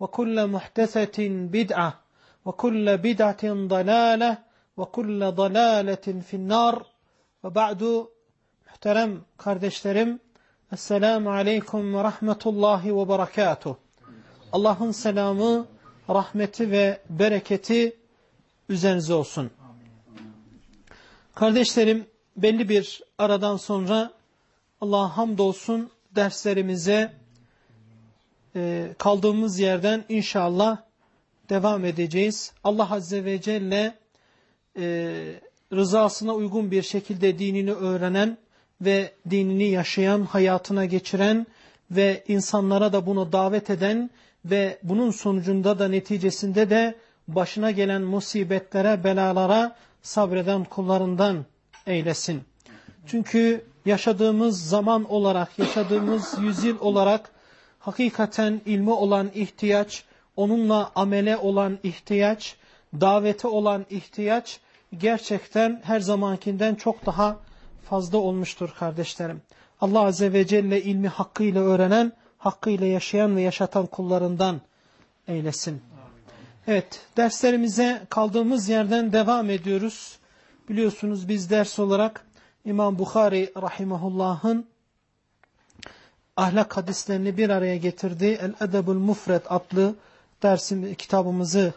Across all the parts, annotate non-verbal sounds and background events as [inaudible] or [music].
وكل محدثة بدعة وكل بدعة ضلالة وكل ضلالة في النار وبعد محترم kardeşlerim Esselamu Aleyküm ve Rahmetullahi ve Berekatuh Allah'ın selamı, rahmeti ve bereketi üzerinize olsun. Kardeşlerim belli bir aradan sonra Allah'a hamdolsun derslerimize e, kaldığımız yerden inşallah devam edeceğiz. Allah Azze ve Celle e, rızasına uygun bir şekilde dinini öğrenen ve dinini yaşayan, hayatına geçiren ve insanlara da bunu davet eden ve bunun sonucunda da neticesinde de başına gelen musibetlere, belalara sabreden kullarından eylesin. Çünkü yaşadığımız zaman olarak, yaşadığımız yüzyıl olarak hakikaten ilmi olan ihtiyaç, onunla amele olan ihtiyaç, davete olan ihtiyaç gerçekten her zamankinden çok daha fazla olmuştur kardeşlerim. Allah Azze ve Celle ilmi hakkıyla öğrenen, hakkıyla yaşayan ve yaşatan kullarından eylesin. Evet, derslerimize kaldığımız yerden devam ediyoruz. Biliyorsunuz biz ders olarak İmam Bukhari Rahimahullah'ın ahlak hadislerini bir araya getirdiği El-Edebul Mufred adlı dersim, kitabımızı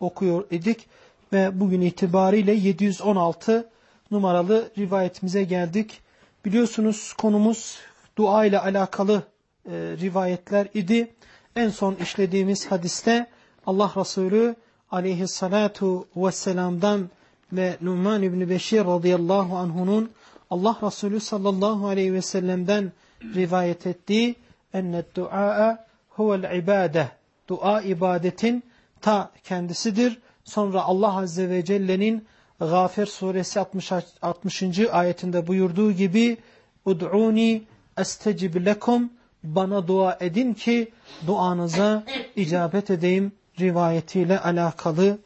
okuyor idik. Ve bugün itibariyle 716 numaralı rivayetimize geldik. Biliyorsunuz konumuz dua ile alakalı e, rivayetler idi. En son işlediğimiz hadiste Allah Resulü aleyhissalatu vesselam'dan ve Numan İbni Beşir radıyallahu anhunun Allah Resulü sallallahu aleyhi ve sellem'den rivayet ettiği ennet du'a huvel ibade dua ibadetin ta kendisidir. Sonra Allah Azze ve Celle'nin Gafir suresi 60. 60. ayetinde buyurduğu gibi Ud'uni estecib lekum bana dua edin ki duanıza icabet edeyim rivayetiyle alakalı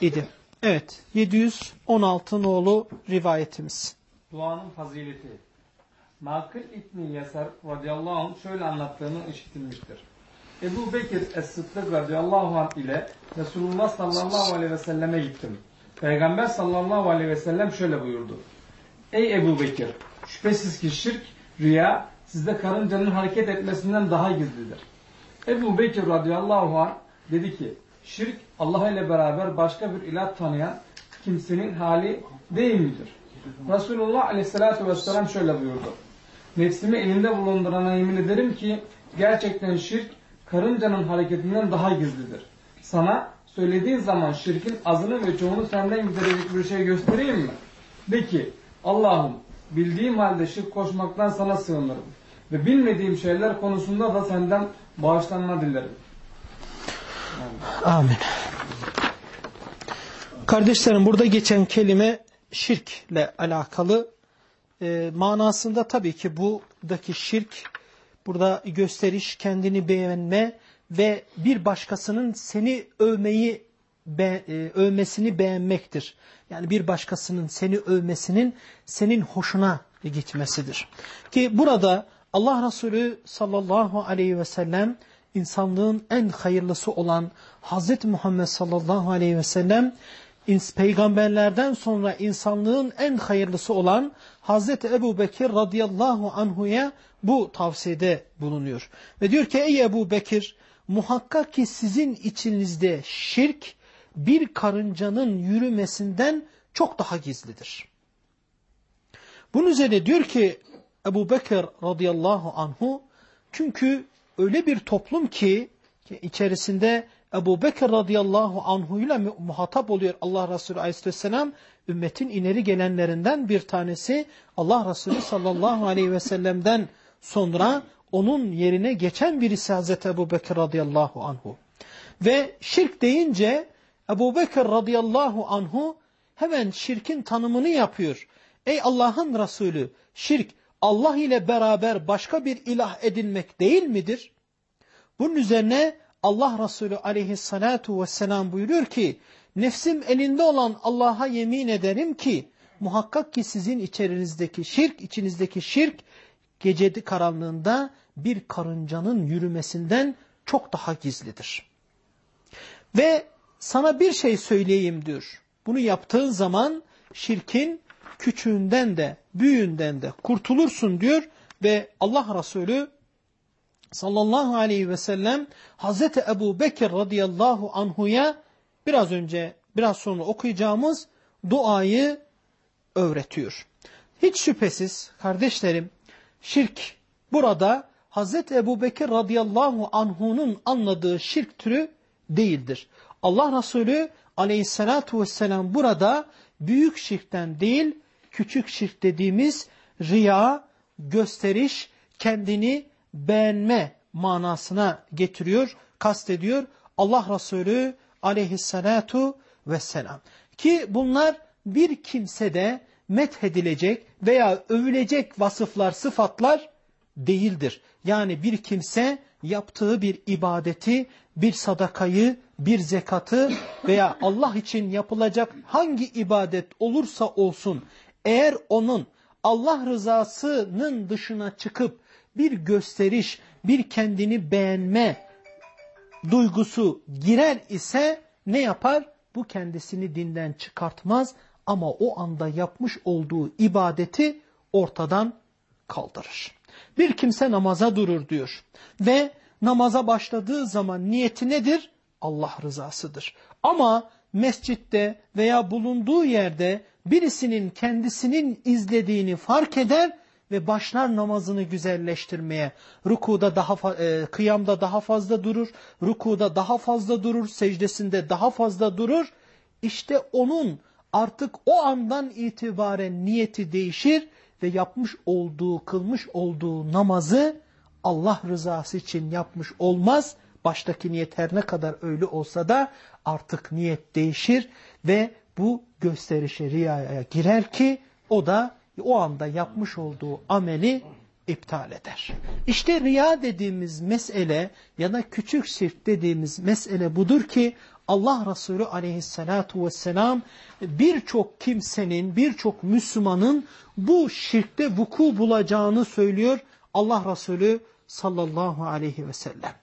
idi. Evet 716 nolu rivayetimiz. Duanın fazileti. Makıl İbni Yasar radıyallahu anh şöyle anlattığını işitilmiştir. Ebu Bekir Es-Sıddık radıyallahu anh ile Resulullah sallallahu aleyhi ve selleme gittim. Peygamber sallallahu aleyhi ve sellem şöyle buyurdu. Ey Ebu Bekir! Şüphesiz ki şirk, rüya sizde karıncanın hareket etmesinden daha gizlidir. Ebu Bekir radıyallahu anh dedi ki şirk Allah ile beraber başka bir ilah tanıyan kimsenin hali değil midir? Resulullah aleyhissalatü vesselam şöyle buyurdu. Nefsimi elinde bulundurana yemin ederim ki gerçekten şirk karıncanın hareketinden daha gizlidir. Sana söylediğin zaman şirkin azını ve çoğunu senden giderecek bir şey göstereyim mi? De ki Allah'ım bildiğim halde şirk koşmaktan sana sığınırım. Ve bilmediğim şeyler konusunda da senden bağışlanma dilerim. Amin. Kardeşlerim burada geçen kelime şirkle alakalı e, manasında tabii ki buradaki şirk burada gösteriş, kendini beğenme ve bir başkasının seni övmeyi be, e, övmesini beğenmektir. Yani bir başkasının seni övmesinin senin hoşuna gitmesidir. Ki burada Allah Resulü sallallahu aleyhi ve sellem insanlığın en hayırlısı olan Hz. Muhammed sallallahu aleyhi ve sellem peygamberlerden sonra insanlığın en hayırlısı olan Hz. Ebu Bekir radıyallahu anhuya bu tavsiyede bulunuyor. Ve diyor ki ey Ebu Bekir muhakkak ki sizin içinizde şirk bir karıncanın yürümesinden çok daha gizlidir. Bunun üzerine diyor ki Ebu Bekir radıyallahu anhu çünkü öyle bir toplum ki içerisinde Ebu Bekir radıyallahu anhu ile muhatap oluyor Allah Resulü aleyhisselam ümmetin ileri gelenlerinden bir tanesi Allah Resulü sallallahu aleyhi ve sellem'den sonra onun yerine geçen birisi Hazreti Ebu Bekir radıyallahu anhu. Ve şirk deyince Ebu Bekir radıyallahu anhu hemen şirkin tanımını yapıyor. Ey Allah'ın Resulü şirk Allah ile beraber başka bir ilah edinmek değil midir? Bunun üzerine Allah Resulü aleyhissalatu vesselam buyuruyor ki nefsim elinde olan Allah'a yemin ederim ki muhakkak ki sizin içerinizdeki şirk, içinizdeki şirk gecedi karanlığında bir karıncanın yürümesinden çok daha gizlidir. Ve sana bir şey söyleyeyim diyor. Bunu yaptığın zaman şirkin küçüğünden de büyüğünden de kurtulursun diyor ve Allah Resulü sallallahu aleyhi ve sellem Hazreti Ebu Bekir radıyallahu anhuya biraz önce biraz sonra okuyacağımız duayı öğretiyor. Hiç şüphesiz kardeşlerim şirk burada Hazreti Ebu Bekir radıyallahu anhunun anladığı şirk türü değildir. Allah Resulü aleyhissalatu vesselam burada büyük şirkten değil küçük şirk dediğimiz riya, gösteriş, kendini beğenme manasına getiriyor, kastediyor Allah Resulü aleyhissalatu vesselam. Ki bunlar bir kimsede methedilecek veya övülecek vasıflar, sıfatlar değildir. Yani bir kimse yaptığı bir ibadeti, bir sadakayı, bir zekatı veya Allah için yapılacak hangi ibadet olursa olsun eğer onun Allah rızasının dışına çıkıp bir gösteriş, bir kendini beğenme duygusu girer ise ne yapar? Bu kendisini dinden çıkartmaz ama o anda yapmış olduğu ibadeti ortadan kaldırır. Bir kimse namaza durur diyor ve namaza başladığı zaman niyeti nedir? Allah rızasıdır. Ama mescitte veya bulunduğu yerde birisinin kendisinin izlediğini fark eder ve başlar namazını güzelleştirmeye. Rukuda daha e, kıyamda daha fazla durur, rukuda daha fazla durur, secdesinde daha fazla durur. İşte onun artık o andan itibaren niyeti değişir ve yapmış olduğu, kılmış olduğu namazı Allah rızası için yapmış olmaz. Baştaki niyet her ne kadar öyle olsa da artık niyet değişir ve bu gösterişe riyaya girer ki o da o anda yapmış olduğu ameli iptal eder. İşte riya dediğimiz mesele ya da küçük şirk dediğimiz mesele budur ki Allah Resulü aleyhissalatu vesselam birçok kimsenin, birçok Müslümanın bu şirkte vuku bulacağını söylüyor Allah Resulü sallallahu aleyhi ve sellem.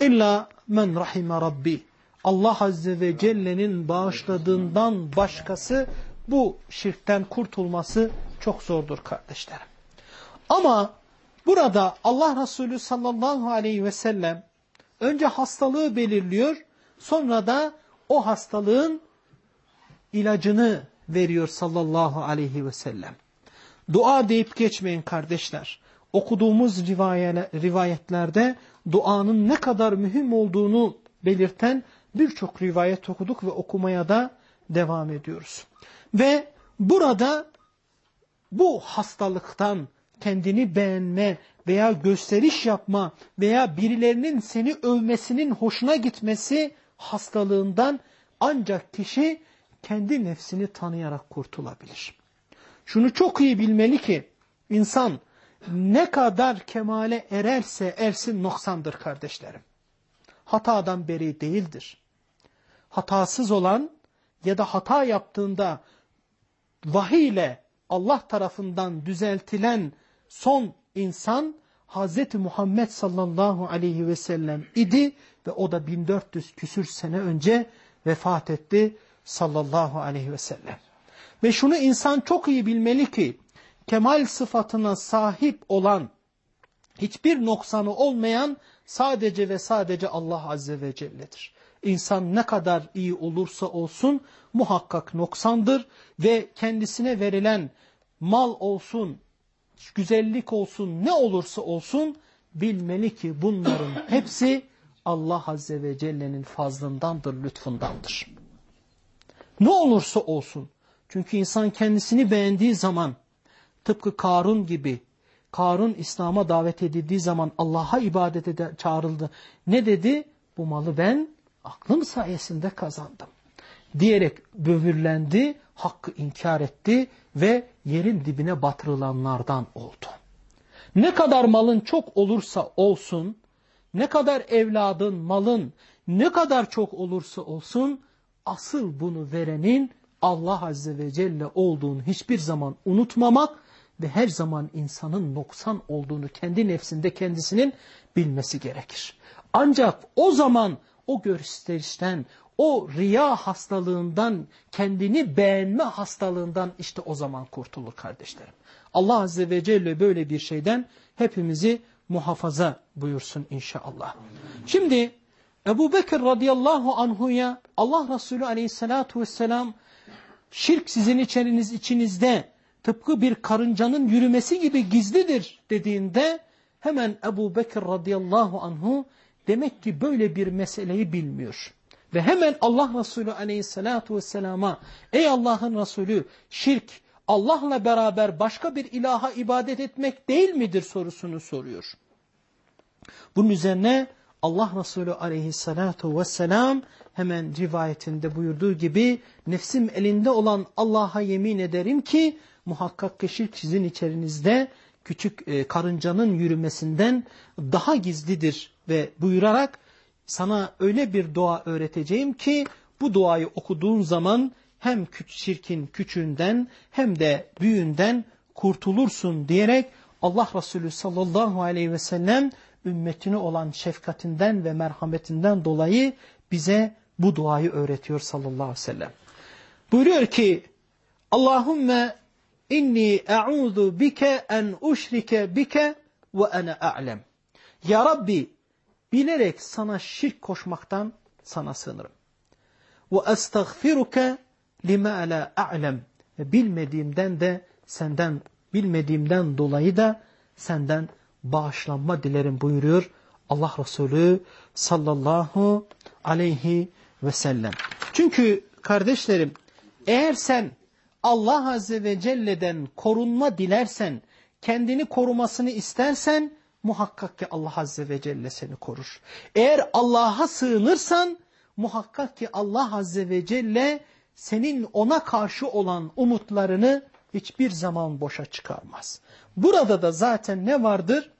İlla men rahime rabbi. Allah Azze ve Celle'nin bağışladığından başkası bu şirkten kurtulması çok zordur kardeşlerim. Ama burada Allah Resulü sallallahu aleyhi ve sellem önce hastalığı belirliyor, sonra da o hastalığın ilacını veriyor sallallahu aleyhi ve sellem. Dua deyip geçmeyin kardeşler. Okuduğumuz rivayetlerde duanın ne kadar mühim olduğunu belirten birçok rivayet okuduk ve okumaya da devam ediyoruz. Ve burada bu hastalıktan kendini beğenme veya gösteriş yapma veya birilerinin seni övmesinin hoşuna gitmesi hastalığından ancak kişi kendi nefsini tanıyarak kurtulabilir. Şunu çok iyi bilmeli ki insan ne kadar kemale ererse ersin noksandır kardeşlerim. Hatadan beri değildir. hatasız olan ya da hata yaptığında vahiy ile Allah tarafından düzeltilen son insan Hz. Muhammed sallallahu aleyhi ve sellem idi ve o da 1400 küsür sene önce vefat etti sallallahu aleyhi ve sellem. Ve şunu insan çok iyi bilmeli ki kemal sıfatına sahip olan hiçbir noksanı olmayan sadece ve sadece Allah Azze ve Celle'dir. İnsan ne kadar iyi olursa olsun muhakkak noksandır ve kendisine verilen mal olsun, güzellik olsun, ne olursa olsun bilmeli ki bunların hepsi Allah Azze ve Celle'nin fazlındandır, lütfundandır. Ne olursa olsun. Çünkü insan kendisini beğendiği zaman tıpkı Karun gibi Karun İslam'a davet edildiği zaman Allah'a ibadet ede çağrıldı. Ne dedi? Bu malı ben aklım sayesinde kazandım. Diyerek böbürlendi, hakkı inkar etti ve yerin dibine batırılanlardan oldu. Ne kadar malın çok olursa olsun, ne kadar evladın, malın ne kadar çok olursa olsun, asıl bunu verenin Allah Azze ve Celle olduğunu hiçbir zaman unutmamak ve her zaman insanın noksan olduğunu kendi nefsinde kendisinin bilmesi gerekir. Ancak o zaman o gösterişten, o riya hastalığından, kendini beğenme hastalığından işte o zaman kurtulur kardeşlerim. Allah Azze ve Celle böyle bir şeyden hepimizi muhafaza buyursun inşallah. Şimdi Ebu Bekir radıyallahu anhuya Allah Resulü aleyhissalatu vesselam şirk sizin içeriniz içinizde tıpkı bir karıncanın yürümesi gibi gizlidir dediğinde hemen Ebu Bekir radıyallahu anhu demek ki böyle bir meseleyi bilmiyor. Ve hemen Allah Resulü aleyhissalatu vesselama ey Allah'ın Resulü şirk Allah'la beraber başka bir ilaha ibadet etmek değil midir sorusunu soruyor. Bunun üzerine Allah Resulü aleyhissalatu vesselam hemen rivayetinde buyurduğu gibi nefsim elinde olan Allah'a yemin ederim ki muhakkak ki şirk sizin içerinizde küçük e, karıncanın yürümesinden daha gizlidir ve buyurarak sana öyle bir dua öğreteceğim ki bu duayı okuduğun zaman hem şirkin küçüğünden hem de büyüğünden kurtulursun diyerek Allah Resulü sallallahu aleyhi ve sellem ümmetine olan şefkatinden ve merhametinden dolayı bize bu duayı öğretiyor sallallahu aleyhi ve sellem. Buyuruyor ki Allahümme inni e'udhu bike en uşrike bike ve ene a'lem. Ya Rabbi bilerek sana şirk koşmaktan sana sığınırım. Ve estağfiruke lima la a'lem. Bilmediğimden de senden bilmediğimden dolayı da senden bağışlanma dilerim buyuruyor Allah Resulü sallallahu aleyhi ve sellem. Çünkü kardeşlerim eğer sen Allah Azze ve Celle'den korunma dilersen, kendini korumasını istersen muhakkak ki Allah Azze ve Celle seni korur. Eğer Allah'a sığınırsan muhakkak ki Allah Azze ve Celle senin ona karşı olan umutlarını hiçbir zaman boşa çıkarmaz. Burada da zaten ne vardır?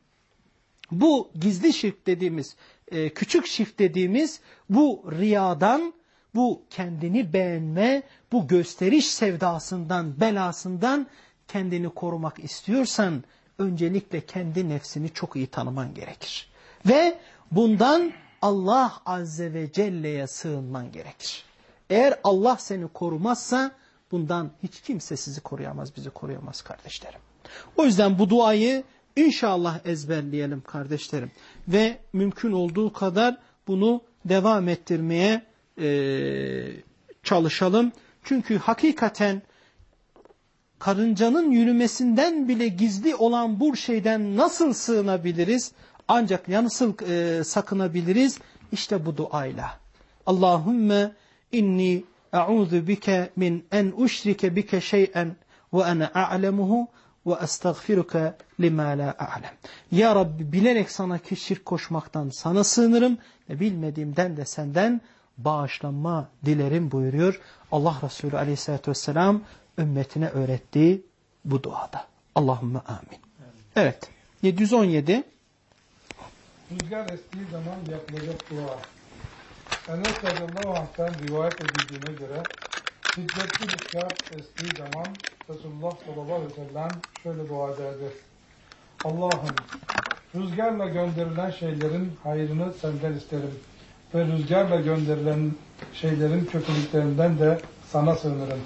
Bu gizli şirk dediğimiz, e, küçük şirk dediğimiz bu riyadan, bu kendini beğenme, bu gösteriş sevdasından, belasından kendini korumak istiyorsan öncelikle kendi nefsini çok iyi tanıman gerekir. Ve bundan Allah Azze ve Celle'ye sığınman gerekir. Eğer Allah seni korumazsa bundan hiç kimse sizi koruyamaz, bizi koruyamaz kardeşlerim. O yüzden bu duayı inşallah ezberleyelim kardeşlerim. Ve mümkün olduğu kadar bunu devam ettirmeye çalışalım. Çünkü hakikaten karıncanın yürümesinden bile gizli olan bu şeyden nasıl sığınabiliriz? Ancak nasıl e, sakınabiliriz? İşte bu duayla. Allahümme inni a'udhu bike min en uşrike bike şey'en ve ene a'lemuhu ve estağfiruke lima la a'lem. Ya Rabbi bilerek sana şirk koşmaktan sana sığınırım ve bilmediğimden de senden bağışlanma dilerim buyuruyor. Allah Resulü aleyhissalatü vesselam ümmetine öğrettiği bu duada. Allahümme amin. Evet. 717. Rüzgar estiği zaman yapılacak dua. Enes radıyallahu anh'tan rivayet edildiğine göre şiddetli rüzgar estiği zaman Resulullah sallallahu aleyhi ve sellem şöyle dua ederdi. Allah'ım rüzgarla gönderilen şeylerin hayrını senden isterim. Ve rüzgarla gönderilen şeylerin kötülüklerinden de sana sığınırım.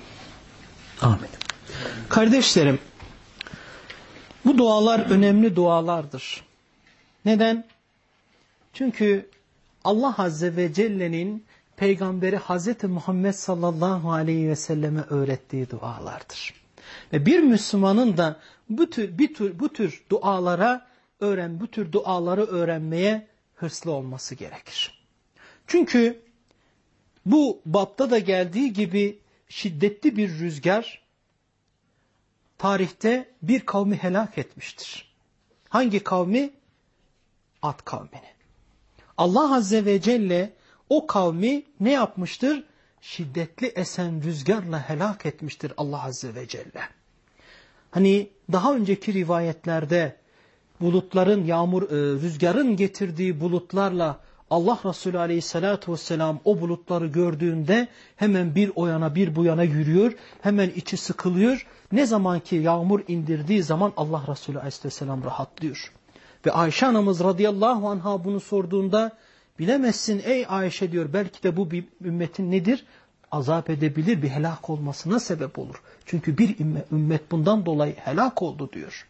Amin. Kardeşlerim, bu dualar önemli dualardır. Neden? Çünkü Allah Azze ve Celle'nin peygamberi Hazreti Muhammed sallallahu aleyhi ve selleme öğrettiği dualardır. Ve bir Müslümanın da bu tür, bir tür, bu tür dualara öğren, bu tür duaları öğrenmeye hırslı olması gerekir. Çünkü bu bapta da geldiği gibi şiddetli bir rüzgar tarihte bir kavmi helak etmiştir. Hangi kavmi? Ad kavmini. Allah Azze ve Celle o kavmi ne yapmıştır? Şiddetli esen rüzgarla helak etmiştir Allah Azze ve Celle. Hani daha önceki rivayetlerde bulutların, yağmur, e, rüzgarın getirdiği bulutlarla Allah Resulü Aleyhisselatü vesselam o bulutları gördüğünde hemen bir o yana bir bu yana yürüyor. Hemen içi sıkılıyor. Ne zaman ki yağmur indirdiği zaman Allah Resulü Aleyhisselam rahatlıyor. Ve Ayşe anamız radıyallahu anha bunu sorduğunda bilemezsin ey Ayşe diyor belki de bu bir ümmetin nedir? Azap edebilir bir helak olmasına sebep olur. Çünkü bir ümmet bundan dolayı helak oldu diyor.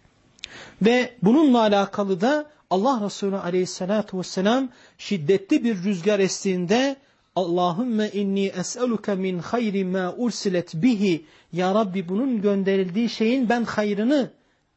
Ve bununla alakalı da Allah Resulü aleyhissalatu vesselam şiddetli bir rüzgar estiğinde Allahümme inni es'eluke min hayri ma ursilet bihi Ya Rabbi bunun gönderildiği şeyin ben hayrını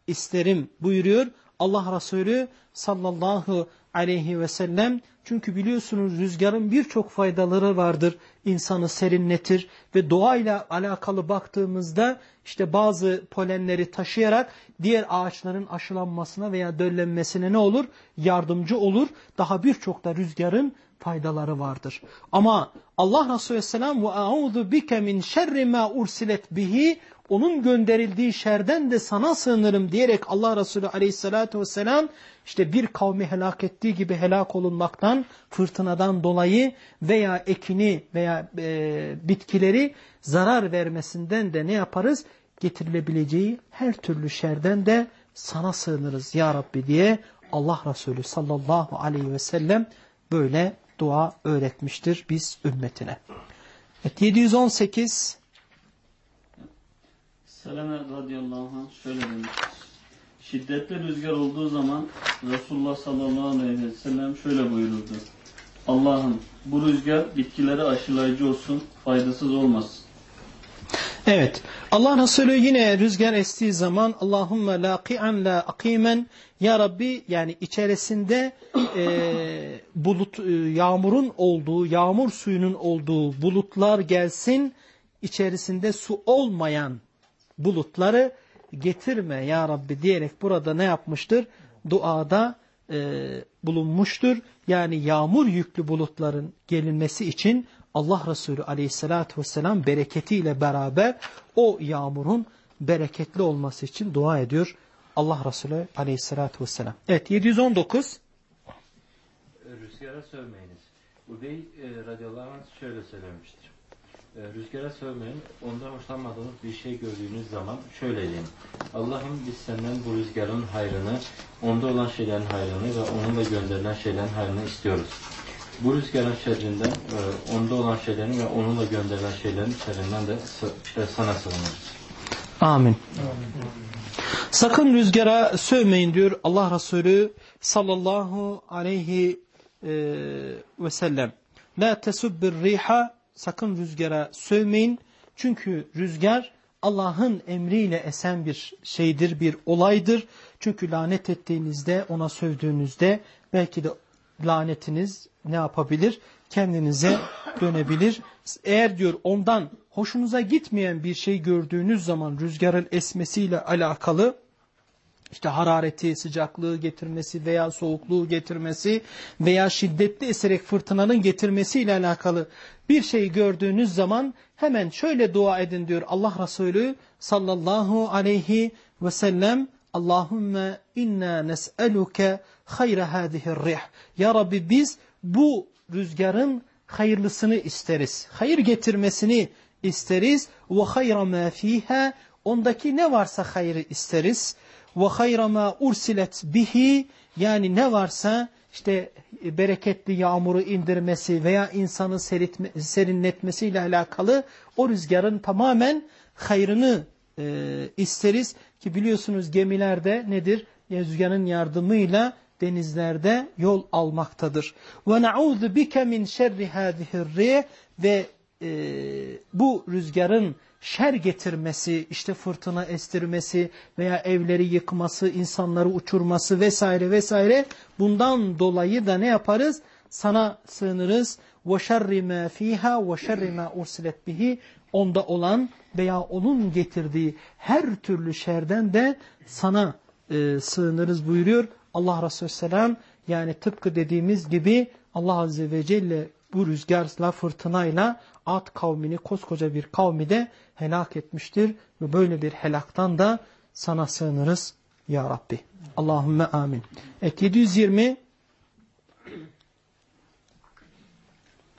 isterim buyuruyor. Allah Resulü sallallahu aleyhi ve sellem çünkü biliyorsunuz rüzgarın birçok faydaları vardır. İnsanı serinletir ve doğayla alakalı baktığımızda işte bazı polenleri taşıyarak diğer ağaçların aşılanmasına veya döllenmesine ne olur? Yardımcı olur. Daha birçok da rüzgarın faydaları vardır. Ama Allah Resulü Aleyhisselam ve a'udhu bike min şerri ma ursilet bihi onun gönderildiği şerden de sana sığınırım diyerek Allah Resulü Aleyhisselatü vesselam işte bir kavmi helak ettiği gibi helak olunmaktan, fırtınadan dolayı veya ekini veya e, bitkileri zarar vermesinden de ne yaparız? Getirilebileceği her türlü şerden de sana sığınırız ya Rabbi diye Allah Resulü sallallahu aleyhi ve sellem böyle dua öğretmiştir biz ümmetine. Evet, 718 Seleme radıyallahu anh şöyle demiş. Şiddetli rüzgar olduğu zaman Resulullah sallallahu aleyhi ve sellem şöyle buyururdu. Allah'ım bu rüzgar bitkilere aşılayıcı olsun, faydasız olmasın. Evet. Allah Resulü yine rüzgar estiği zaman Allahümme laqi'an la akimen Ya Rabbi yani içerisinde e, bulut e, yağmurun olduğu, yağmur suyunun olduğu bulutlar gelsin. içerisinde su olmayan bulutları getirme ya Rabbi diyerek burada ne yapmıştır? Duada e, bulunmuştur. Yani yağmur yüklü bulutların gelinmesi için Allah Resulü aleyhissalatü vesselam bereketiyle beraber o yağmurun bereketli olması için dua ediyor Allah Resulü aleyhissalatü vesselam. Evet 719 Rüzgara sövmeyiniz. Ubey e, radıyallahu anh şöyle söylemiştir. E, rüzgara sövmeyin. Ondan hoşlanmadığınız bir şey gördüğünüz zaman şöyle deyin. Allah'ım biz senden bu rüzgarın hayrını, onda olan şeylerin hayrını ve onunla gönderilen şeylerin hayrını istiyoruz. Bu rüzgarın şerrinden, e, onda olan şeylerin ve onunla gönderilen şeylerin şerrinden de sana sığınırız. Amin. Sakın rüzgara sövmeyin diyor Allah Resulü sallallahu aleyhi e, ve sellem. La tesubbir riha sakın rüzgara sövmeyin. Çünkü rüzgar Allah'ın emriyle esen bir şeydir, bir olaydır. Çünkü lanet ettiğinizde, ona sövdüğünüzde belki de lanetiniz ne yapabilir? Kendinize dönebilir. Eğer diyor ondan hoşunuza gitmeyen bir şey gördüğünüz zaman rüzgarın esmesiyle alakalı işte harareti, sıcaklığı getirmesi veya soğukluğu getirmesi veya şiddetli eserek fırtınanın getirmesiyle alakalı bir şey gördüğünüz zaman hemen şöyle dua edin diyor Allah Resulü sallallahu aleyhi ve sellem Allahümme inna nes'eluke hayra hadihi rih. Ya Rabbi biz bu rüzgarın hayırlısını isteriz. Hayır getirmesini isteriz. Ve hayra ma fiha ondaki ne varsa hayrı isteriz. Ve hayra ursilet bihi yani ne varsa işte bereketli yağmuru indirmesi veya insanı seritme, serinletmesiyle alakalı o rüzgarın tamamen hayrını e, isteriz. Ki biliyorsunuz gemilerde nedir? Rüzgarın yardımıyla denizlerde yol almaktadır. Ve na'udhu bike min şerri hadihi'r ve e, bu rüzgarın şer getirmesi, işte fırtına estirmesi veya evleri yıkması, insanları uçurması vesaire vesaire bundan dolayı da ne yaparız? Sana sığınırız. وَشَرِّ مَا ف۪يهَا وَشَرِّ مَا اُرْسِلَتْ bihi Onda olan veya onun getirdiği her türlü şerden de sana e, sığınırız buyuruyor. Allah Resulü Selam yani tıpkı dediğimiz gibi Allah Azze ve Celle bu rüzgarla fırtınayla Ad kavmini koskoca bir kavmi de helak etmiştir. Ve böyle bir helaktan da sana sığınırız ya Rabbi. Allahümme amin. Evet 720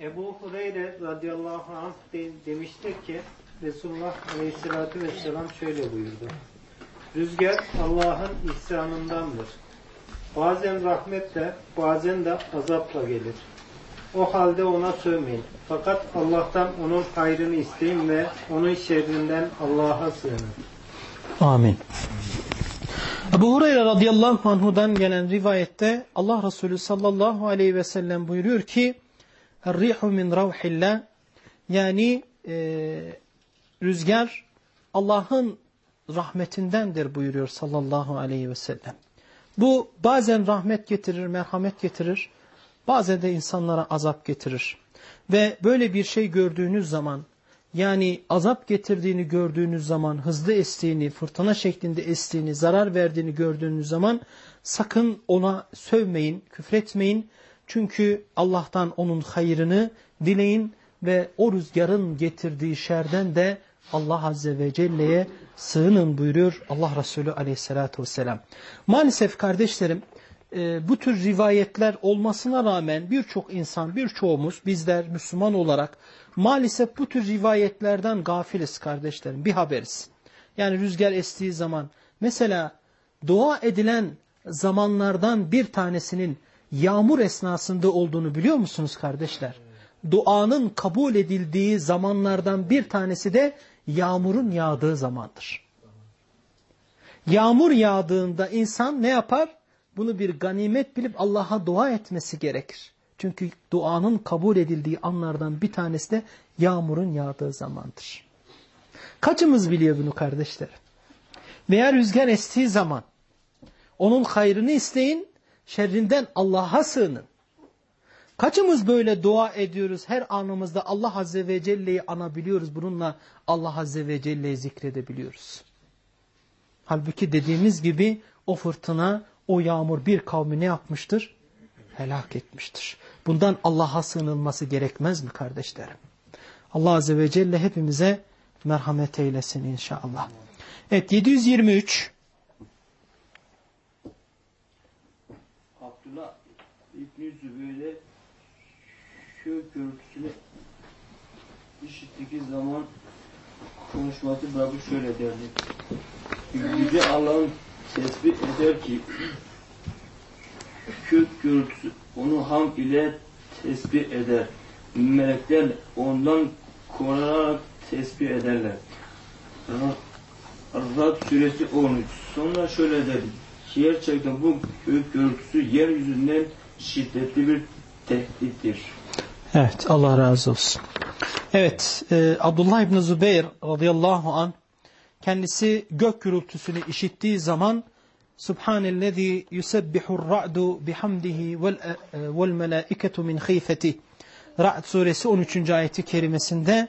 Ebu Hureyre radıyallahu anh de, demiştir ki Resulullah aleyhissalatü vesselam şöyle buyurdu. Rüzgar Allah'ın ihsanındandır. Bazen rahmetle bazen de azapla gelir. O halde ona sövmeyin. Fakat Allah'tan onun hayrını isteyin ve onun şerrinden Allah'a sığının. Amin. Ebu Hureyre radıyallahu anhudan gelen rivayette Allah Resulü sallallahu aleyhi ve sellem buyuruyor ki Rihu min ravhillah yani e, rüzgar Allah'ın rahmetindendir buyuruyor sallallahu aleyhi ve sellem. Bu bazen rahmet getirir, merhamet getirir. Bazen de insanlara azap getirir. Ve böyle bir şey gördüğünüz zaman yani azap getirdiğini gördüğünüz zaman, hızlı estiğini, fırtına şeklinde estiğini, zarar verdiğini gördüğünüz zaman sakın ona sövmeyin, küfretmeyin. Çünkü Allah'tan onun hayrını dileyin ve o rüzgarın getirdiği şerden de Allah Azze ve Celle'ye sığının buyuruyor Allah Resulü Aleyhisselatü vesselam. Maalesef kardeşlerim e, bu tür rivayetler olmasına rağmen birçok insan, birçoğumuz bizler Müslüman olarak maalesef bu tür rivayetlerden gafiliz kardeşlerim. Bir haberiz. Yani rüzgar estiği zaman mesela dua edilen zamanlardan bir tanesinin yağmur esnasında olduğunu biliyor musunuz kardeşler? Duanın kabul edildiği zamanlardan bir tanesi de yağmurun yağdığı zamandır. Yağmur yağdığında insan ne yapar? Bunu bir ganimet bilip Allah'a dua etmesi gerekir. Çünkü duanın kabul edildiği anlardan bir tanesi de yağmurun yağdığı zamandır. Kaçımız biliyor bunu kardeşler? Veya rüzgar estiği zaman onun hayrını isteyin, şerrinden Allah'a sığının. Kaçımız böyle dua ediyoruz her anımızda Allah Azze ve Celle'yi anabiliyoruz. Bununla Allah Azze ve Celle'yi zikredebiliyoruz. Halbuki dediğimiz gibi o fırtına, o yağmur bir kavmi ne yapmıştır? Helak etmiştir. Bundan Allah'a sığınılması gerekmez mi kardeşlerim? Allah Azze ve Celle hepimize merhamet eylesin inşallah. Evet 723 Abdullah İbni Zübeyir'e kök gürültüsünü işittiği zaman konuşması bırakıp şöyle derdi. Yüce Allah'ın tesbih eder ki kök gürültüsü onu ham ile tesbih eder. Melekler ondan korunarak tesbih ederler. Rad suresi 13. Sonra şöyle dedi. Gerçekten bu gök gürültüsü yeryüzünden şiddetli bir tehdittir. Evet Allah razı olsun. Evet e, Abdullah İbni Zübeyir radıyallahu an kendisi gök gürültüsünü işittiği zaman Subhanellezi yusebbihur ra'du bihamdihi vel, e, vel melaiketu min khifeti Ra'd suresi 13. ayeti kerimesinde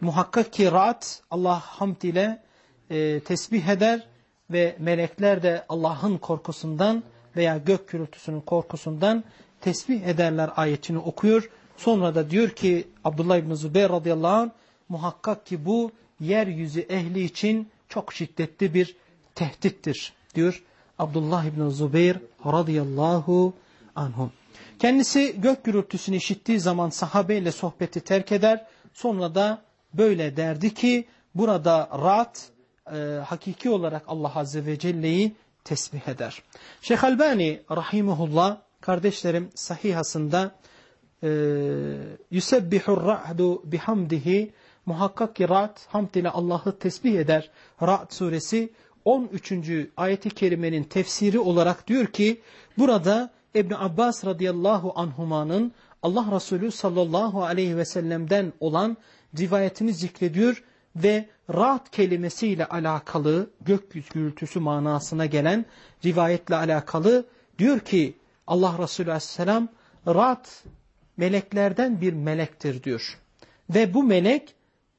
muhakkak ki Ra'd Allah hamd ile e, tesbih eder ve melekler de Allah'ın korkusundan veya gök gürültüsünün korkusundan tesbih ederler ayetini okuyor. Sonra da diyor ki Abdullah İbni Zübeyir radıyallahu anh muhakkak ki bu yeryüzü ehli için çok şiddetli bir tehdittir diyor Abdullah İbni Zübeyir radıyallahu anhum. Kendisi gök gürültüsünü işittiği zaman sahabeyle sohbeti terk eder. Sonra da böyle derdi ki burada rahat e, hakiki olarak Allah Azze ve Celle'yi tesbih eder. Şeyh Albani rahimullah kardeşlerim sahihasında e, yusebbihur ra'du bihamdihi muhakkak ki Ra'd hamd ile Allah'ı tesbih eder. Ra'd suresi 13. ayeti kerimenin tefsiri olarak diyor ki burada İbn Abbas radıyallahu anhumanın Allah Resulü sallallahu aleyhi ve sellem'den olan rivayetini zikrediyor ve rahat kelimesiyle alakalı gök gürültüsü manasına gelen rivayetle alakalı diyor ki Allah Resulü aleyhisselam rahat meleklerden bir melektir diyor. Ve bu melek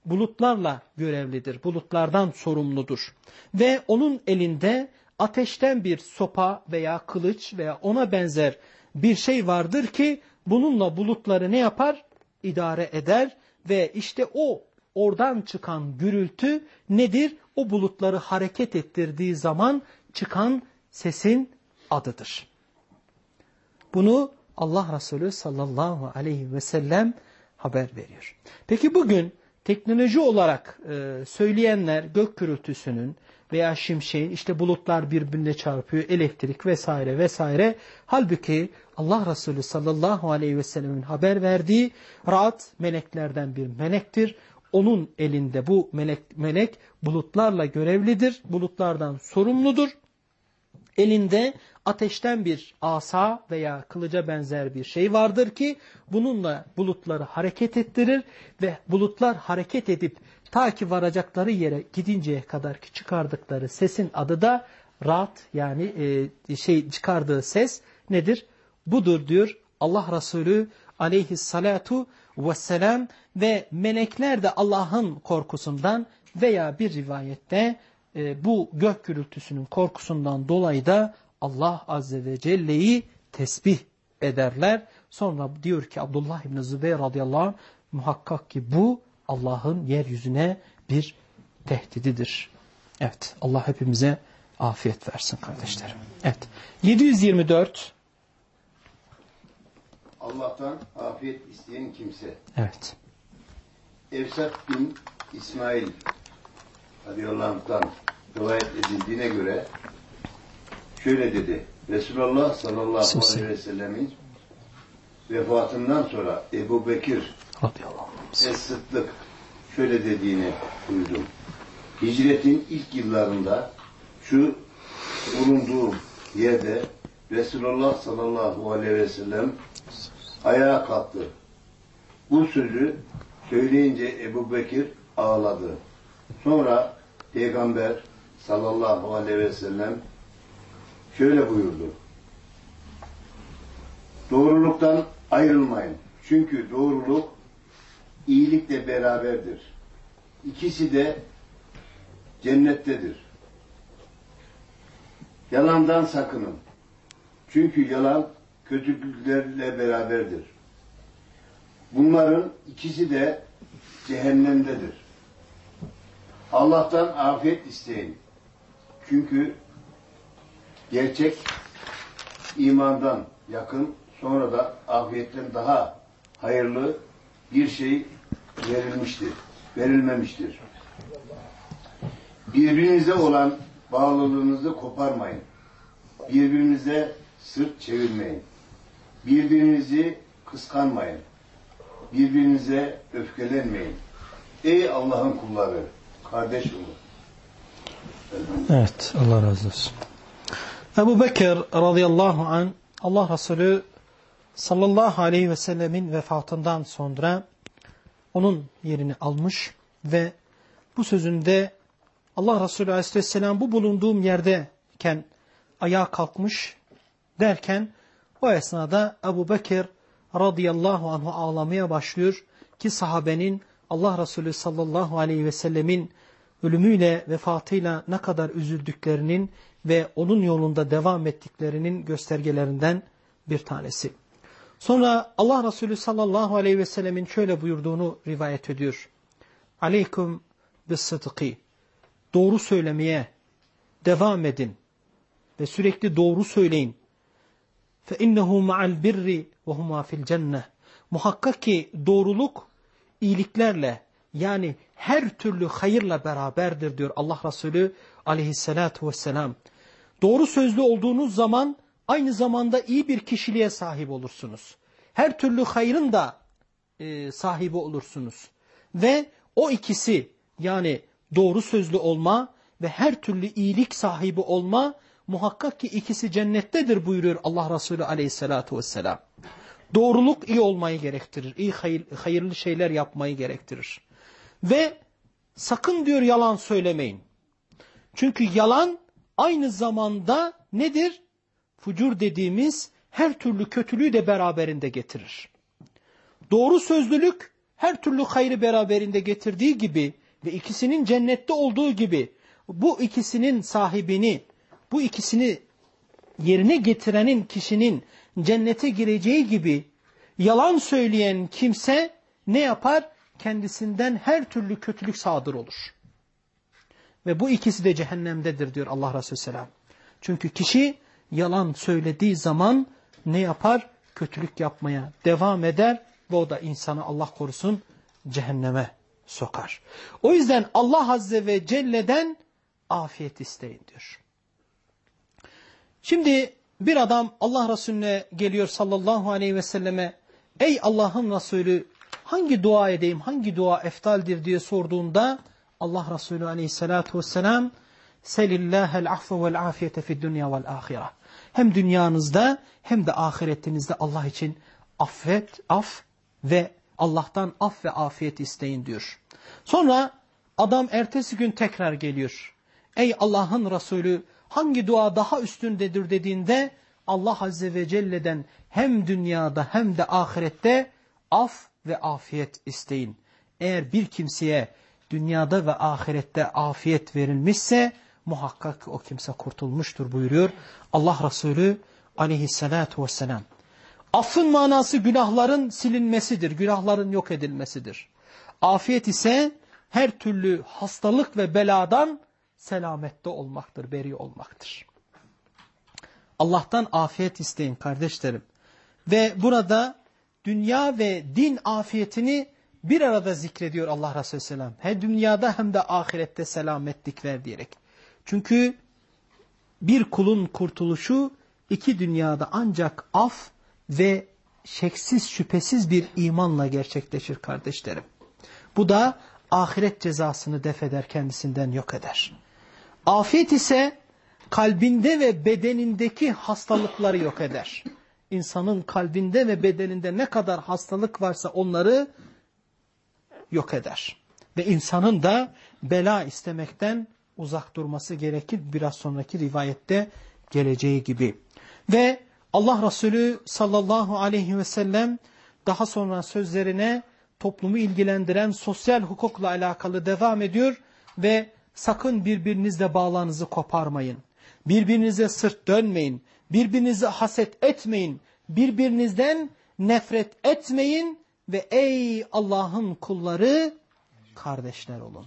bulutlarla görevlidir. Bulutlardan sorumludur. Ve onun elinde ateşten bir sopa veya kılıç veya ona benzer bir şey vardır ki bununla bulutları ne yapar? İdare eder ve işte o oradan çıkan gürültü nedir? O bulutları hareket ettirdiği zaman çıkan sesin adıdır. Bunu Allah Resulü sallallahu aleyhi ve sellem haber veriyor. Peki bugün teknoloji olarak e, söyleyenler gök gürültüsünün veya şimşeğin işte bulutlar birbirine çarpıyor, elektrik vesaire vesaire. Halbuki Allah Resulü sallallahu aleyhi ve sellemin haber verdiği rahat meleklerden bir melektir. Onun elinde bu melek, melek bulutlarla görevlidir, bulutlardan sorumludur. Elinde ateşten bir asa veya kılıca benzer bir şey vardır ki bununla bulutları hareket ettirir ve bulutlar hareket edip ta ki varacakları yere gidinceye kadar ki çıkardıkları sesin adı da rahat yani e, şey çıkardığı ses nedir? Budur diyor Allah Resulü aleyhissalatu vesselam ve melekler de Allah'ın korkusundan veya bir rivayette e, bu gök gürültüsünün korkusundan dolayı da Allah Azze ve Celle'yi tesbih ederler. Sonra diyor ki Abdullah İbni Zübeyir radıyallahu anh muhakkak ki bu Allah'ın yeryüzüne bir tehdididir. Evet Allah hepimize afiyet versin kardeşlerim. Evet 724 Allah'tan afiyet isteyen kimse. Evet. Evsat bin İsmail radıyallahu anh'tan rivayet edildiğine göre şöyle dedi. Resulullah sallallahu aleyhi ve sellemin vefatından sonra Ebu. Es-Sıddık şöyle dediğini duydum. Hicretin ilk yıllarında şu bulunduğum yerde Resulullah sallallahu aleyhi ve sellem ayağa kalktı. Bu sözü söyleyince Ebu Bekir ağladı. Sonra Peygamber sallallahu aleyhi ve sellem şöyle buyurdu. Doğruluktan ayrılmayın. Çünkü doğruluk iyilikle beraberdir. İkisi de cennettedir. Yalandan sakının. Çünkü yalan kötülüklerle beraberdir. Bunların ikisi de cehennemdedir. Allah'tan afiyet isteyin. Çünkü gerçek imandan yakın sonra da afiyetten daha hayırlı bir şey verilmiştir, verilmemiştir. Birbirinize olan bağlılığınızı koparmayın. Birbirinize sırt çevirmeyin. Birbirinizi kıskanmayın. Birbirinize öfkelenmeyin. Ey Allah'ın kulları, kardeş olun. Evet Allah razı olsun. Ebu Bekir radıyallahu an Allah Resulü sallallahu aleyhi ve sellemin vefatından sonra onun yerini almış ve bu sözünde Allah Resulü aleyhisselam bu bulunduğum yerdeyken ayağa kalkmış derken o esnada Ebu Bekir radıyallahu anhu ağlamaya başlıyor ki sahabenin Allah Resulü sallallahu aleyhi ve sellemin ölümüyle vefatıyla ne kadar üzüldüklerinin ve onun yolunda devam ettiklerinin göstergelerinden bir tanesi. Sonra Allah Resulü sallallahu aleyhi ve sellemin şöyle buyurduğunu rivayet ediyor. Aleyküm bis-sıdkî. Doğru söylemeye devam edin ve sürekli doğru söyleyin. Fe innehu ma'al birri ve huma fil. Muhakkak ki doğruluk iyiliklerle yani her türlü hayırla beraberdir diyor Allah Resulü aleyhissalatu vesselam. Doğru sözlü olduğunuz zaman aynı zamanda iyi bir kişiliğe sahip olursunuz. Her türlü hayrın da e, sahibi olursunuz. Ve o ikisi yani doğru sözlü olma ve her türlü iyilik sahibi olma muhakkak ki ikisi cennettedir buyuruyor Allah Resulü aleyhissalatu vesselam. Doğruluk iyi olmayı gerektirir. İyi hayır, hayırlı şeyler yapmayı gerektirir. Ve sakın diyor yalan söylemeyin. Çünkü yalan aynı zamanda nedir? Fucur dediğimiz her türlü kötülüğü de beraberinde getirir. Doğru sözlülük her türlü hayrı beraberinde getirdiği gibi ve ikisinin cennette olduğu gibi bu ikisinin sahibini, bu ikisini yerine getirenin kişinin cennete gireceği gibi yalan söyleyen kimse ne yapar? Kendisinden her türlü kötülük sadır olur. Ve bu ikisi de cehennemdedir diyor Allah Resulü Selam. Çünkü kişi yalan söylediği zaman ne yapar? Kötülük yapmaya devam eder ve o da insanı Allah korusun cehenneme sokar. O yüzden Allah Azze ve Celle'den afiyet isteyin diyor. Şimdi bir adam Allah Resulüne geliyor sallallahu aleyhi ve selleme ey Allah'ın Resulü hangi dua edeyim hangi dua eftaldir diye sorduğunda Allah Resulü aleyhissalatu vesselam selillahel affe vel afiyete fid dünya vel ahire. Hem dünyanızda hem de ahiretinizde Allah için affet, af ve Allah'tan af ve afiyet isteyin diyor. Sonra adam ertesi gün tekrar geliyor. Ey Allah'ın Resulü hangi dua daha üstündedir dediğinde Allah Azze ve Celle'den hem dünyada hem de ahirette af ve afiyet isteyin. Eğer bir kimseye dünyada ve ahirette afiyet verilmişse muhakkak o kimse kurtulmuştur buyuruyor Allah Resulü aleyhissalatu vesselam. Affın manası günahların silinmesidir, günahların yok edilmesidir. Afiyet ise her türlü hastalık ve beladan selamette olmaktır, beri olmaktır. Allah'tan afiyet isteyin kardeşlerim. Ve burada dünya ve din afiyetini bir arada zikrediyor Allah Resulü Selam. Hem dünyada hem de ahirette selametlik ver diyerek. Çünkü bir kulun kurtuluşu iki dünyada ancak af ve şeksiz şüphesiz bir imanla gerçekleşir kardeşlerim. Bu da ahiret cezasını def eder kendisinden yok eder. Afiyet ise kalbinde ve bedenindeki hastalıkları yok eder. İnsanın kalbinde ve bedeninde ne kadar hastalık varsa onları yok eder. Ve insanın da bela istemekten uzak durması gerekir. Biraz sonraki rivayette geleceği gibi. Ve Allah Resulü sallallahu aleyhi ve sellem daha sonra sözlerine toplumu ilgilendiren sosyal hukukla alakalı devam ediyor ve sakın birbirinizle bağlarınızı koparmayın. Birbirinize sırt dönmeyin. Birbirinize haset etmeyin. Birbirinizden nefret etmeyin ve ey Allah'ın kulları kardeşler olun.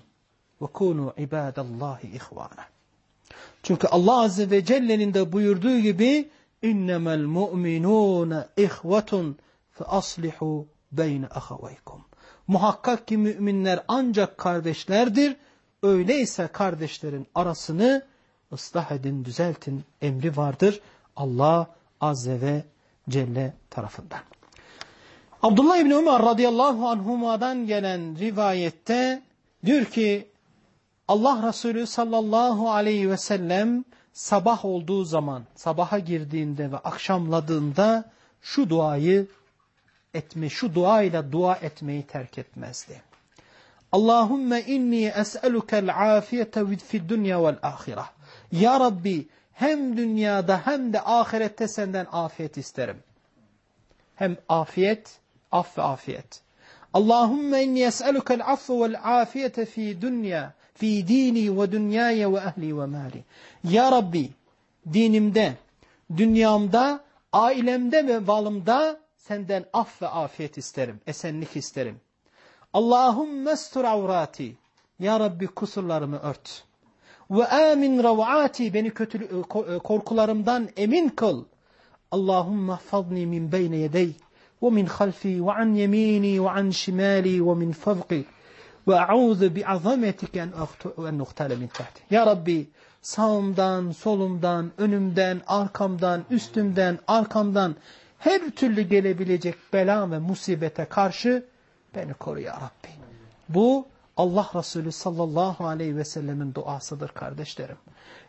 Ve kunu ibadallahi ihvana. Çünkü Allah azze ve celle'nin de buyurduğu gibi innemel mu'minun ihvetun fe aslihu beyne ahavaykum. Muhakkak ki müminler ancak kardeşlerdir. Öyleyse kardeşlerin arasını ıslah edin, düzeltin emri vardır. Allah Azze ve Celle tarafından. Abdullah İbni Umar radıyallahu anhuma'dan gelen rivayette diyor ki Allah Resulü sallallahu aleyhi ve sellem sabah olduğu zaman, sabaha girdiğinde ve akşamladığında şu duayı etme, şu duayla dua etmeyi terk etmezdi. Allahümme inni es'elukel afiyete fid dünya vel ahireh. Ya Rabbi hem dünyada hem de ahirette senden afiyet isterim. Hem afiyet, af ve afiyet. Allahümme inni es'elukel affe vel afiyete fi dünya, fi dini ve dünyaya ve ehli ve mali. Ya Rabbi dinimde, dünyamda, ailemde ve malımda senden af ve afiyet isterim, esenlik isterim. Allahümme estur avrati. Ya Rabbi kusurlarımı ört. Ve amin ravati beni kötü korkularımdan emin kıl. Allahümme ahfazni min beyne yedey ve min halfi ve an yemini ve an şimali ve min fevki ve a'udhu bi'azametike en ahtu- en uhtale min tahti. Ya Rabbi sağımdan, solumdan, önümden, arkamdan, üstümden, arkamdan her türlü gelebilecek bela ve musibete karşı beni koru ya Rabbi. Bu Allah Resulü sallallahu aleyhi ve sellemin duasıdır kardeşlerim.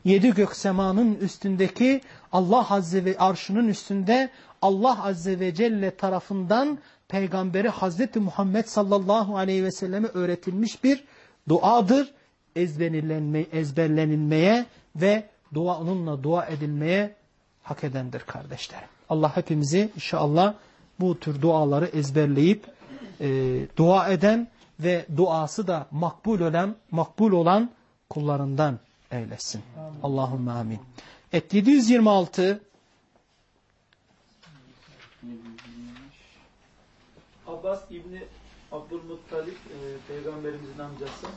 Yedi gök semanın üstündeki Allah Azze ve arşının üstünde Allah Azze ve Celle tarafından Peygamberi Hazreti Muhammed sallallahu aleyhi ve selleme öğretilmiş bir duadır. Ezberlenilmeye ve dua onunla dua edilmeye hak edendir kardeşlerim. Allah hepimizi inşallah bu tür duaları ezberleyip e, dua eden ve duası da makbul olan makbul olan kullarından eylesin. Allahümme amin. Et 726 Abbas İbni Abdülmuttalip e, peygamberimizin amcası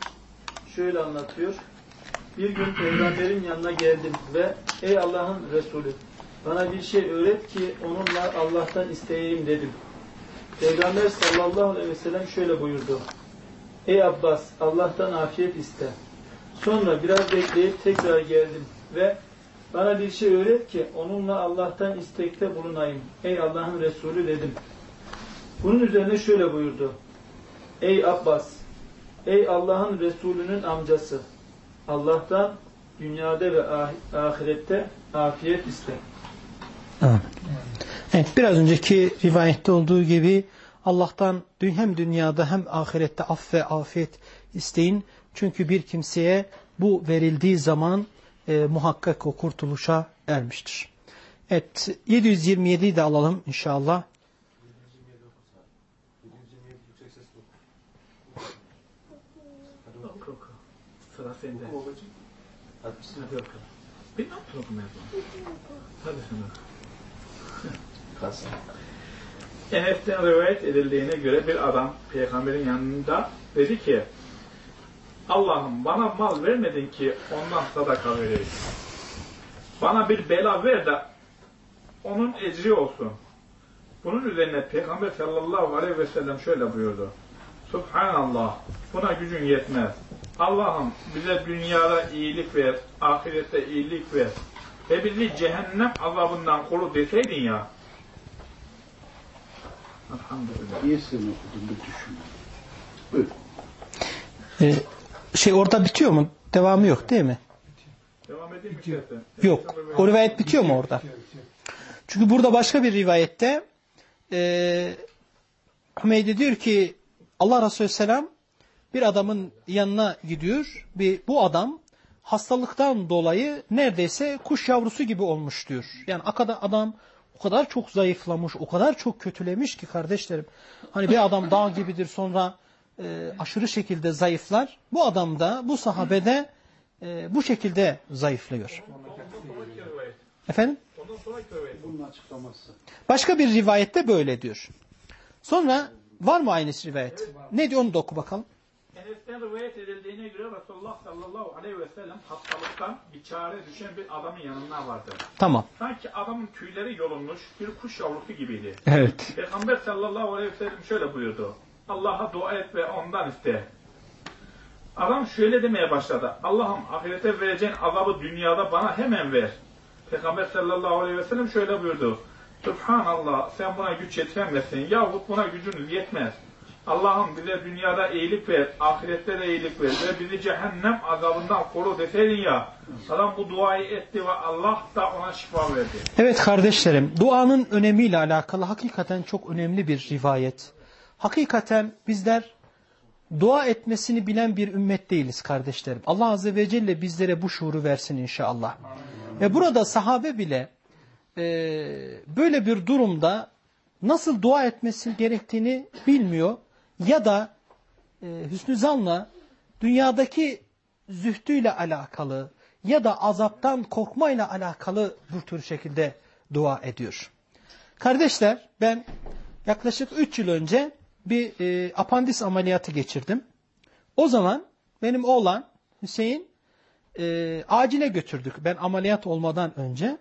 şöyle anlatıyor. Bir gün peygamberin yanına geldim ve ey Allah'ın Resulü bana bir şey öğret ki onunla Allah'tan isteyeyim dedim. Peygamber sallallahu aleyhi ve sellem şöyle buyurdu. Ey Abbas Allah'tan afiyet iste. Sonra biraz bekleyip tekrar geldim ve bana bir şey öğret ki onunla Allah'tan istekte bulunayım. Ey Allah'ın Resulü dedim. Bunun üzerine şöyle buyurdu. Ey Abbas, ey Allah'ın Resulünün amcası, Allah'tan dünyada ve ah- ahirette afiyet iste. Evet, biraz önceki rivayette olduğu gibi Allah'tan hem dünyada hem ahirette af ve afiyet isteyin. Çünkü bir kimseye bu verildiği zaman e, muhakkak o kurtuluşa ermiştir. Evet 727'yi de alalım inşallah. Sıra sende. Hadi yok. Yapalım. Hadi sana. Enes'ten rivayet edildiğine göre bir adam peygamberin yanında dedi ki Allah'ım bana mal vermedin ki ondan sadaka vereyim. Bana bir bela ver de onun ecri olsun. Bunun üzerine Peygamber sallallahu aleyhi ve sellem şöyle buyurdu. Subhanallah buna gücün yetmez. Allah'ım bize dünyada iyilik ver, ahirette iyilik ver ve bizi cehennem azabından koru deseydin ya. Elhamdülillah. Bir sene okudum bir düşün. Buyur. E, şey orada bitiyor mu? Devamı yok değil mi? Devam edeyim mi? Yok. O rivayet bitiyor mu orada? Çünkü burada başka bir rivayette e, Hümeyde diyor ki Allah Resulü Selam bir adamın yanına gidiyor. Bir, bu adam hastalıktan dolayı neredeyse kuş yavrusu gibi olmuş diyor. Yani akada adam o kadar çok zayıflamış, o kadar çok kötülemiş ki kardeşlerim. Hani bir adam dağ gibidir sonra e, aşırı şekilde zayıflar. Bu adam da bu sahabede e, bu şekilde zayıflıyor. Efendim? Başka bir rivayette böyle diyor. Sonra var mı aynısı rivayet? Ne diyor onu da oku bakalım. Enes'ten rivayet edildiğine göre Resulullah sallallahu aleyhi ve sellem hastalıktan bir çare düşen bir adamın yanına vardı. Tamam. Sanki adamın tüyleri yolunmuş bir kuş yavrusu gibiydi. Evet. Peygamber sallallahu aleyhi ve sellem şöyle buyurdu. Allah'a dua et ve ondan iste. Adam şöyle demeye başladı. Allah'ım ahirete vereceğin azabı dünyada bana hemen ver. Peygamber sallallahu aleyhi ve sellem şöyle buyurdu. Subhanallah sen buna güç yetiremezsin. Yahut buna gücünüz yetmez. Allah'ım bize dünyada iyilik ver, ahirette de iyilik ver ve bizi cehennem azabından koru deseydin ya. Adam bu duayı etti ve Allah da ona şifa verdi. Evet kardeşlerim, duanın önemiyle alakalı hakikaten çok önemli bir rivayet. Hakikaten bizler dua etmesini bilen bir ümmet değiliz kardeşlerim. Allah Azze ve Celle bizlere bu şuuru versin inşallah. Ve burada sahabe bile e, böyle bir durumda nasıl dua etmesi gerektiğini bilmiyor. Ya da e, hüsnü zanla dünyadaki zühdüyle alakalı ya da azaptan korkmayla alakalı bu tür şekilde dua ediyor. Kardeşler ben yaklaşık 3 yıl önce bir e, apandis ameliyatı geçirdim. O zaman benim oğlan Hüseyin e, acile götürdük ben ameliyat olmadan önce.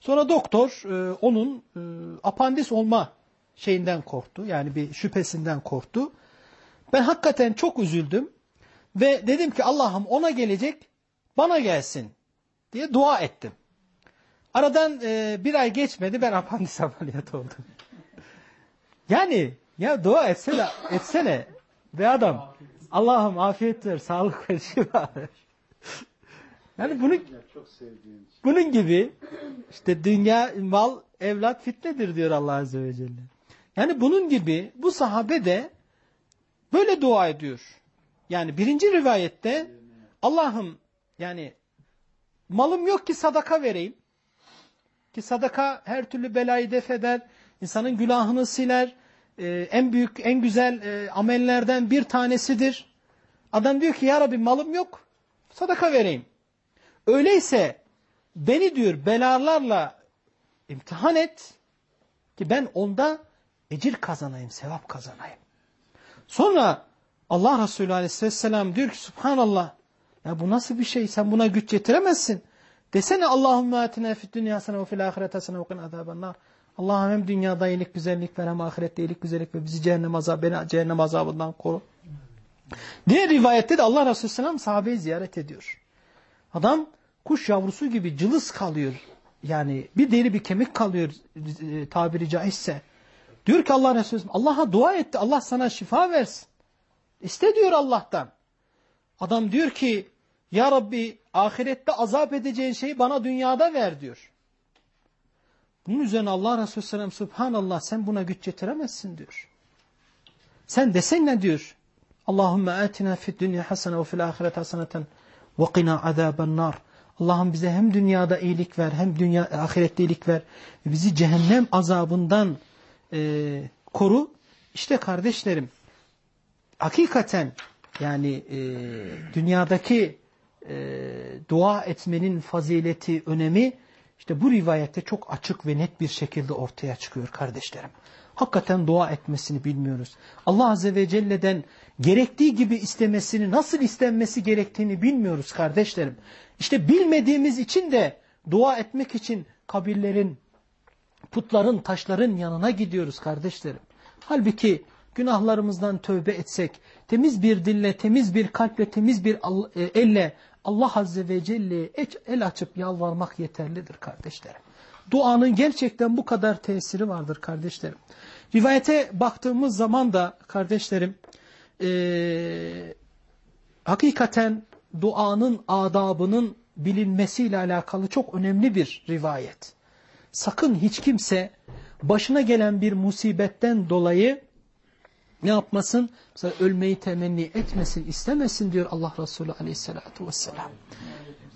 Sonra doktor e, onun e, apandis olma şeyinden korktu. Yani bir şüphesinden korktu. Ben hakikaten çok üzüldüm. Ve dedim ki Allah'ım ona gelecek bana gelsin diye dua ettim. Aradan e, bir ay geçmedi ben apandis [laughs] ameliyatı oldum. Yani ya dua etsene, etsene be adam. Allah'ım afiyet ver, sağlık ver, şifa ver. Yani bunun, bunun gibi işte dünya, mal, evlat fitnedir diyor Allah Azze ve Celle. Yani bunun gibi bu sahabe de böyle dua ediyor. Yani birinci rivayette Allah'ım yani malım yok ki sadaka vereyim. Ki sadaka her türlü belayı def eder, insanın günahını siler, e, en büyük, en güzel e, amellerden bir tanesidir. Adam diyor ki ya Rabbi malım yok, sadaka vereyim. Öyleyse beni diyor belalarla imtihan et ki ben onda ecir kazanayım, sevap kazanayım. Sonra Allah Resulü Aleyhisselam diyor ki Subhanallah ya bu nasıl bir şey sen buna güç yetiremezsin. Desene Allahümme atina fid dünya sana ve fil ahirete sana ve kına azabennar. Allah'ım hem dünyada iyilik güzellik ver hem ahirette iyilik güzellik ve bizi cehennem, azabı, beni cehennem azabından koru. Diğer rivayette de Allah Resulü Selam sahabeyi ziyaret ediyor. Adam kuş yavrusu gibi cılız kalıyor. Yani bir deri bir kemik kalıyor e, tabiri caizse. Diyor ki Allah Resulü Allah'a dua etti. Allah sana şifa versin. İste diyor Allah'tan. Adam diyor ki ya Rabbi ahirette azap edeceğin şeyi bana dünyada ver diyor. Bunun üzerine Allah Resulü Sellem Subhanallah sen buna güç yetiremezsin diyor. Sen desene diyor. Allahümme atina fid dünya hasene ve fil ahiret haseneten ve qina azaben nar. Allah'ım bize hem dünyada iyilik ver hem dünya ahirette iyilik ver. Bizi cehennem azabından e, koru. İşte kardeşlerim hakikaten yani e, dünyadaki e, dua etmenin fazileti, önemi işte bu rivayette çok açık ve net bir şekilde ortaya çıkıyor kardeşlerim. Hakikaten dua etmesini bilmiyoruz. Allah Azze ve Celle'den gerektiği gibi istemesini, nasıl istenmesi gerektiğini bilmiyoruz kardeşlerim. İşte bilmediğimiz için de dua etmek için kabirlerin, putların, taşların yanına gidiyoruz kardeşlerim. Halbuki günahlarımızdan tövbe etsek, temiz bir dille, temiz bir kalple, temiz bir elle Allah Azze ve Celle'ye el açıp yalvarmak yeterlidir kardeşlerim. Duanın gerçekten bu kadar tesiri vardır kardeşlerim. Rivayete baktığımız zaman da kardeşlerim ee, hakikaten duanın adabının bilinmesiyle alakalı çok önemli bir rivayet. Sakın hiç kimse başına gelen bir musibetten dolayı ne yapmasın? Mesela ölmeyi temenni etmesin, istemesin diyor Allah Resulü aleyhissalatu vesselam.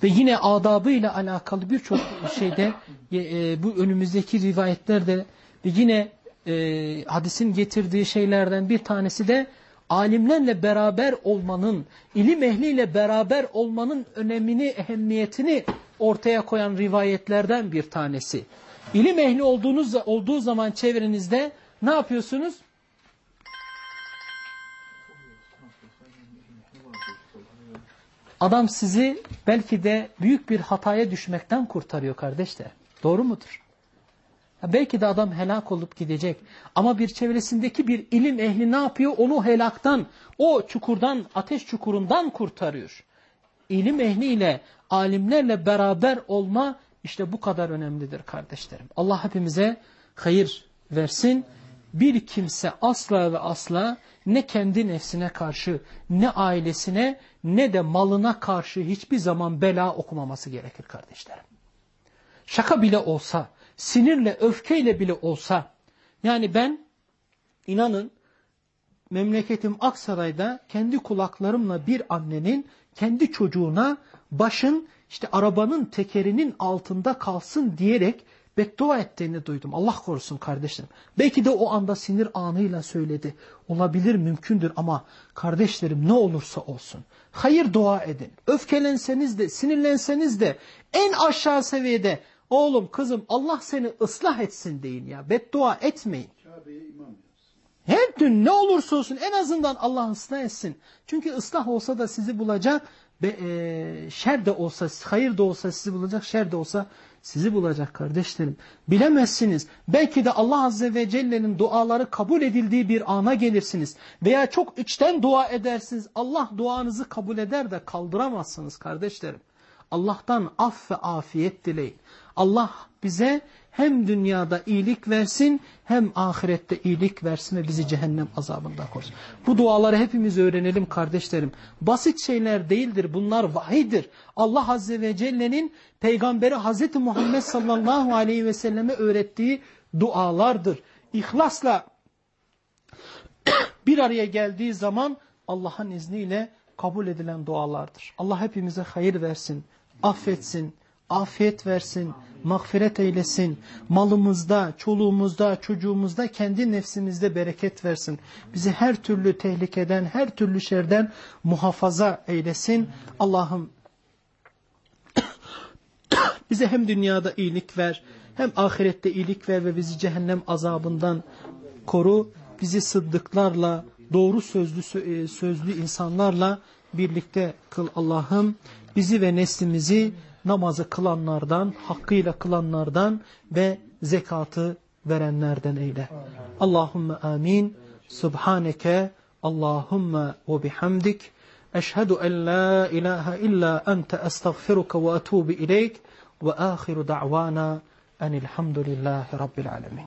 Ve yine adabıyla alakalı birçok şeyde e, bu önümüzdeki rivayetlerde ve yine e, hadisin getirdiği şeylerden bir tanesi de alimlerle beraber olmanın, ilim ehliyle beraber olmanın önemini, ehemmiyetini ortaya koyan rivayetlerden bir tanesi. İlim ehli olduğunuz olduğu zaman çevrenizde ne yapıyorsunuz? Adam sizi belki de büyük bir hataya düşmekten kurtarıyor kardeşler. Doğru mudur? Belki de adam helak olup gidecek. Ama bir çevresindeki bir ilim ehli ne yapıyor? Onu helaktan, o çukurdan, ateş çukurundan kurtarıyor. İlim ehliyle, alimlerle beraber olma işte bu kadar önemlidir kardeşlerim. Allah hepimize hayır versin. Bir kimse asla ve asla ne kendi nefsine karşı, ne ailesine, ne de malına karşı hiçbir zaman bela okumaması gerekir kardeşlerim. Şaka bile olsa, sinirle, öfkeyle bile olsa, yani ben inanın memleketim Aksaray'da kendi kulaklarımla bir annenin kendi çocuğuna başın işte arabanın tekerinin altında kalsın diyerek beddua ettiğini duydum. Allah korusun kardeşlerim. Belki de o anda sinir anıyla söyledi. Olabilir, mümkündür ama kardeşlerim ne olursa olsun. Hayır dua edin. Öfkelenseniz de, sinirlenseniz de en aşağı seviyede oğlum, kızım Allah seni ıslah etsin deyin ya. Beddua etmeyin. Her gün ne olursa olsun en azından Allah ıslah etsin. Çünkü ıslah olsa da sizi bulacak be, e, şer de olsa, hayır da olsa sizi bulacak, şer de olsa sizi bulacak kardeşlerim. Bilemezsiniz. Belki de Allah Azze ve Celle'nin duaları kabul edildiği bir ana gelirsiniz. Veya çok içten dua edersiniz. Allah duanızı kabul eder de kaldıramazsınız kardeşlerim. Allah'tan af ve afiyet dileyin. Allah bize hem dünyada iyilik versin hem ahirette iyilik versin ve bizi cehennem azabından korusun. Bu duaları hepimiz öğrenelim kardeşlerim. Basit şeyler değildir. Bunlar vahidir. Allah Azze ve Celle'nin peygamberi Hazreti Muhammed sallallahu aleyhi ve selleme öğrettiği dualardır. İhlasla [coughs] bir araya geldiği zaman Allah'ın izniyle kabul edilen dualardır. Allah hepimize hayır versin, affetsin, afiyet versin, mağfiret eylesin. Malımızda, çoluğumuzda, çocuğumuzda, kendi nefsimizde bereket versin. Bizi her türlü tehlikeden, her türlü şerden muhafaza eylesin. Allah'ım [coughs] bize hem dünyada iyilik ver, hem ahirette iyilik ver ve bizi cehennem azabından koru. Bizi sıddıklarla, doğru sözlü sözlü insanlarla birlikte kıl Allah'ım. Bizi ve neslimizi namazı kılanlardan, hakkıyla kılanlardan ve zekatı verenlerden eyle. Allahümme amin. Subhaneke Allahümme ve bihamdik. Eşhedü en la ilahe illa ente estağfiruka ve etubu ileyk. Ve ahiru da'vana enilhamdülillahi rabbil alemin.